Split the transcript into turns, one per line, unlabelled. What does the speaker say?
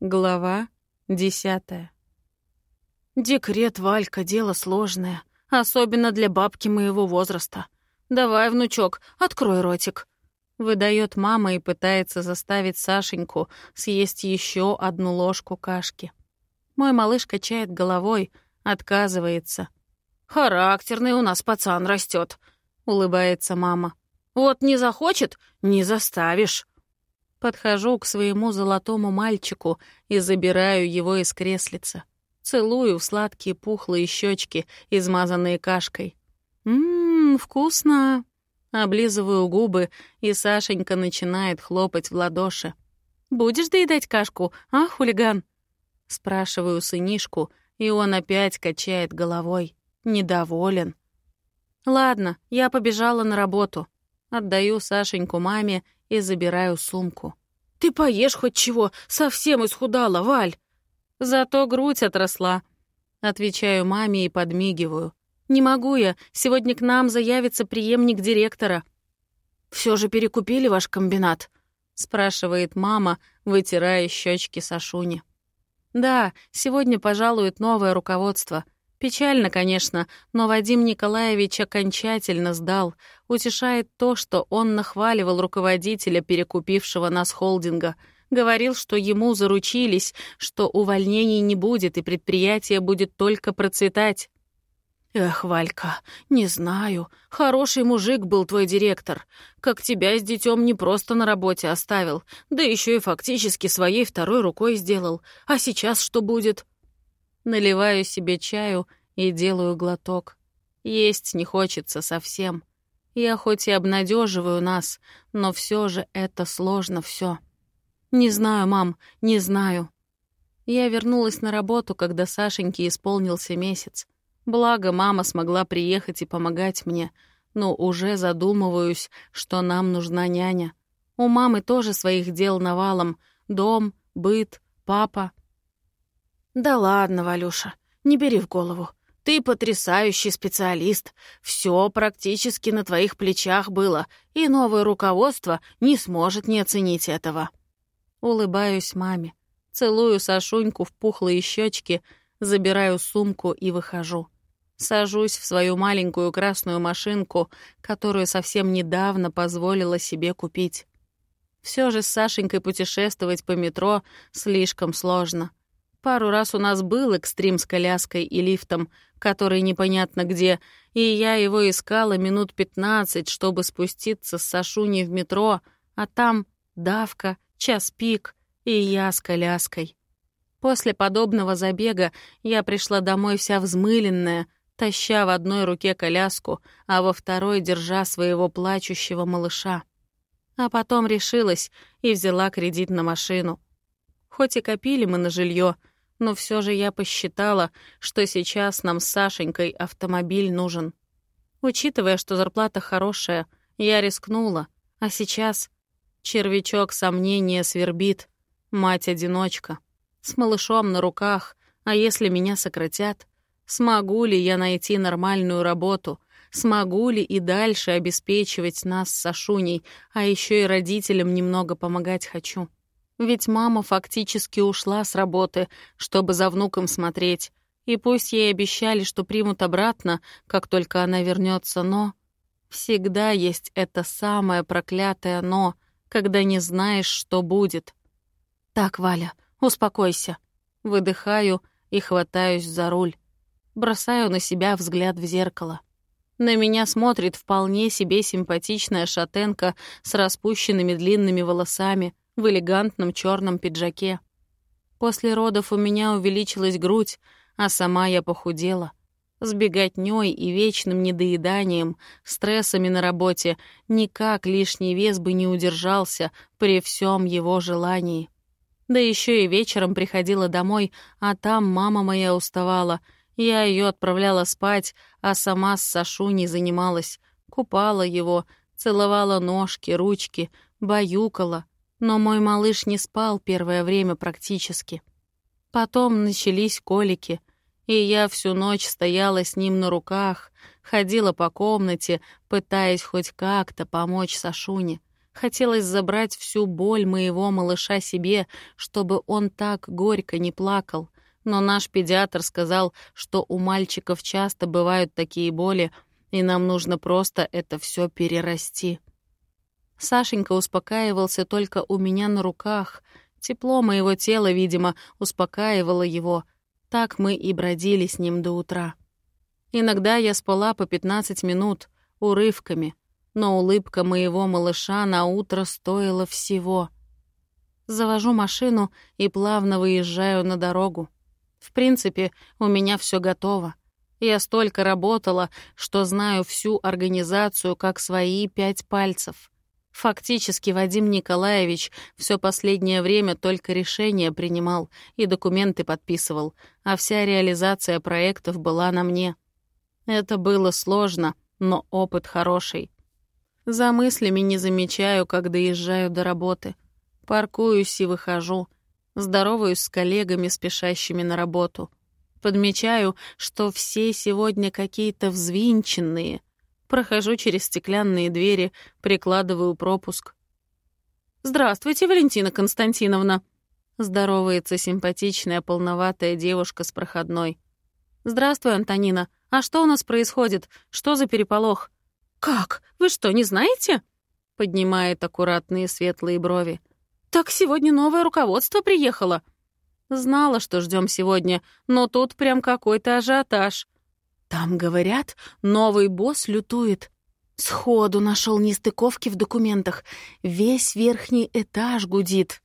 Глава десятая.
«Декрет, Валька, дело сложное, особенно для бабки моего возраста. Давай, внучок, открой ротик».
Выдает мама и пытается заставить Сашеньку съесть еще одну ложку кашки. Мой малыш качает головой, отказывается.
«Характерный у нас пацан растет, улыбается мама. «Вот не захочет — не заставишь».
Подхожу к своему золотому мальчику и забираю его из креслица. Целую в сладкие пухлые щечки, измазанные кашкой. «Ммм, вкусно!» Облизываю губы, и Сашенька начинает хлопать в ладоши. «Будешь доедать кашку, а, хулиган?» Спрашиваю сынишку, и он опять качает головой. Недоволен. «Ладно, я побежала на работу». Отдаю Сашеньку маме и забираю сумку.
«Ты поешь хоть чего, совсем исхудала, Валь!»
«Зато грудь отросла», — отвечаю маме и подмигиваю. «Не могу я, сегодня к нам заявится преемник директора».
Все же перекупили ваш комбинат?»
— спрашивает мама, вытирая щечки Сашуни. «Да, сегодня пожалует новое руководство — Печально, конечно, но Вадим Николаевич окончательно сдал. Утешает то, что он нахваливал руководителя, перекупившего нас холдинга. Говорил, что ему заручились, что увольнений не будет и предприятие будет только процветать.
«Эх, Валька, не знаю. Хороший мужик был твой директор. Как тебя с детем не просто на работе оставил, да еще и фактически своей второй рукой сделал. А сейчас что будет?»
Наливаю себе чаю и делаю глоток. Есть не хочется совсем. Я хоть и обнадеживаю нас, но все же это сложно все. Не знаю, мам, не знаю. Я вернулась на работу, когда Сашеньке исполнился месяц. Благо, мама смогла приехать и помогать мне, но уже задумываюсь, что нам нужна няня. У мамы тоже своих дел навалом. Дом, быт, папа.
«Да ладно, Валюша, не бери в голову. Ты потрясающий специалист. Все практически на твоих плечах было, и новое руководство не сможет не оценить этого».
Улыбаюсь маме, целую Сашуньку в пухлые щечки, забираю сумку и выхожу. Сажусь в свою маленькую красную машинку, которую совсем недавно позволила себе купить. Все же с Сашенькой путешествовать по метро слишком сложно. Пару раз у нас был экстрим с коляской и лифтом, который непонятно где, и я его искала минут пятнадцать, чтобы спуститься с Сашуней в метро, а там давка, час пик, и я с коляской. После подобного забега я пришла домой вся взмыленная, таща в одной руке коляску, а во второй держа своего плачущего малыша. А потом решилась и взяла кредит на машину. Хоть и копили мы на жилье, но все же я посчитала, что сейчас нам с Сашенькой автомобиль нужен. Учитывая, что зарплата хорошая, я рискнула, а сейчас червячок сомнения свербит, мать-одиночка, с малышом на руках, а если меня сократят, смогу ли я найти нормальную работу, смогу ли и дальше обеспечивать нас с Сашуней, а еще и родителям немного помогать хочу. Ведь мама фактически ушла с работы, чтобы за внуком смотреть. И пусть ей обещали, что примут обратно, как только она вернется, но... Всегда есть это самое проклятое «но», когда не знаешь, что будет. «Так, Валя, успокойся». Выдыхаю и хватаюсь за руль. Бросаю на себя взгляд в зеркало. На меня смотрит вполне себе симпатичная шатенка с распущенными длинными волосами — в элегантном черном пиджаке. После родов у меня увеличилась грудь, а сама я похудела. С беготнёй и вечным недоеданием, стрессами на работе никак лишний вес бы не удержался при всем его желании. Да еще и вечером приходила домой, а там мама моя уставала. Я ее отправляла спать, а сама с Сашуней занималась. Купала его, целовала ножки, ручки, баюкала, но мой малыш не спал первое время практически. Потом начались колики, и я всю ночь стояла с ним на руках, ходила по комнате, пытаясь хоть как-то помочь Сашуне, Хотелось забрать всю боль моего малыша себе, чтобы он так горько не плакал. Но наш педиатр сказал, что у мальчиков часто бывают такие боли, и нам нужно просто это все перерасти. Сашенька успокаивался только у меня на руках. Тепло моего тела, видимо, успокаивало его. Так мы и бродили с ним до утра. Иногда я спала по 15 минут, урывками, но улыбка моего малыша на утро стоила всего. Завожу машину и плавно выезжаю на дорогу. В принципе, у меня все готово. Я столько работала, что знаю всю организацию как свои пять пальцев. Фактически Вадим Николаевич все последнее время только решения принимал и документы подписывал, а вся реализация проектов была на мне. Это было сложно, но опыт хороший. За мыслями не замечаю, как доезжаю до работы. Паркуюсь и выхожу. Здороваюсь с коллегами, спешащими на работу. Подмечаю, что все сегодня какие-то взвинченные. Прохожу через стеклянные двери, прикладываю пропуск. «Здравствуйте, Валентина Константиновна!» Здоровается симпатичная полноватая девушка с проходной. «Здравствуй, Антонина. А что у нас происходит? Что за переполох?» «Как? Вы что, не знаете?» Поднимает аккуратные светлые брови. «Так сегодня новое руководство приехало». Знала, что ждем сегодня, но тут прям какой-то ажиотаж. Там, говорят, новый босс лютует. Сходу нашел нестыковки в документах. Весь верхний этаж гудит.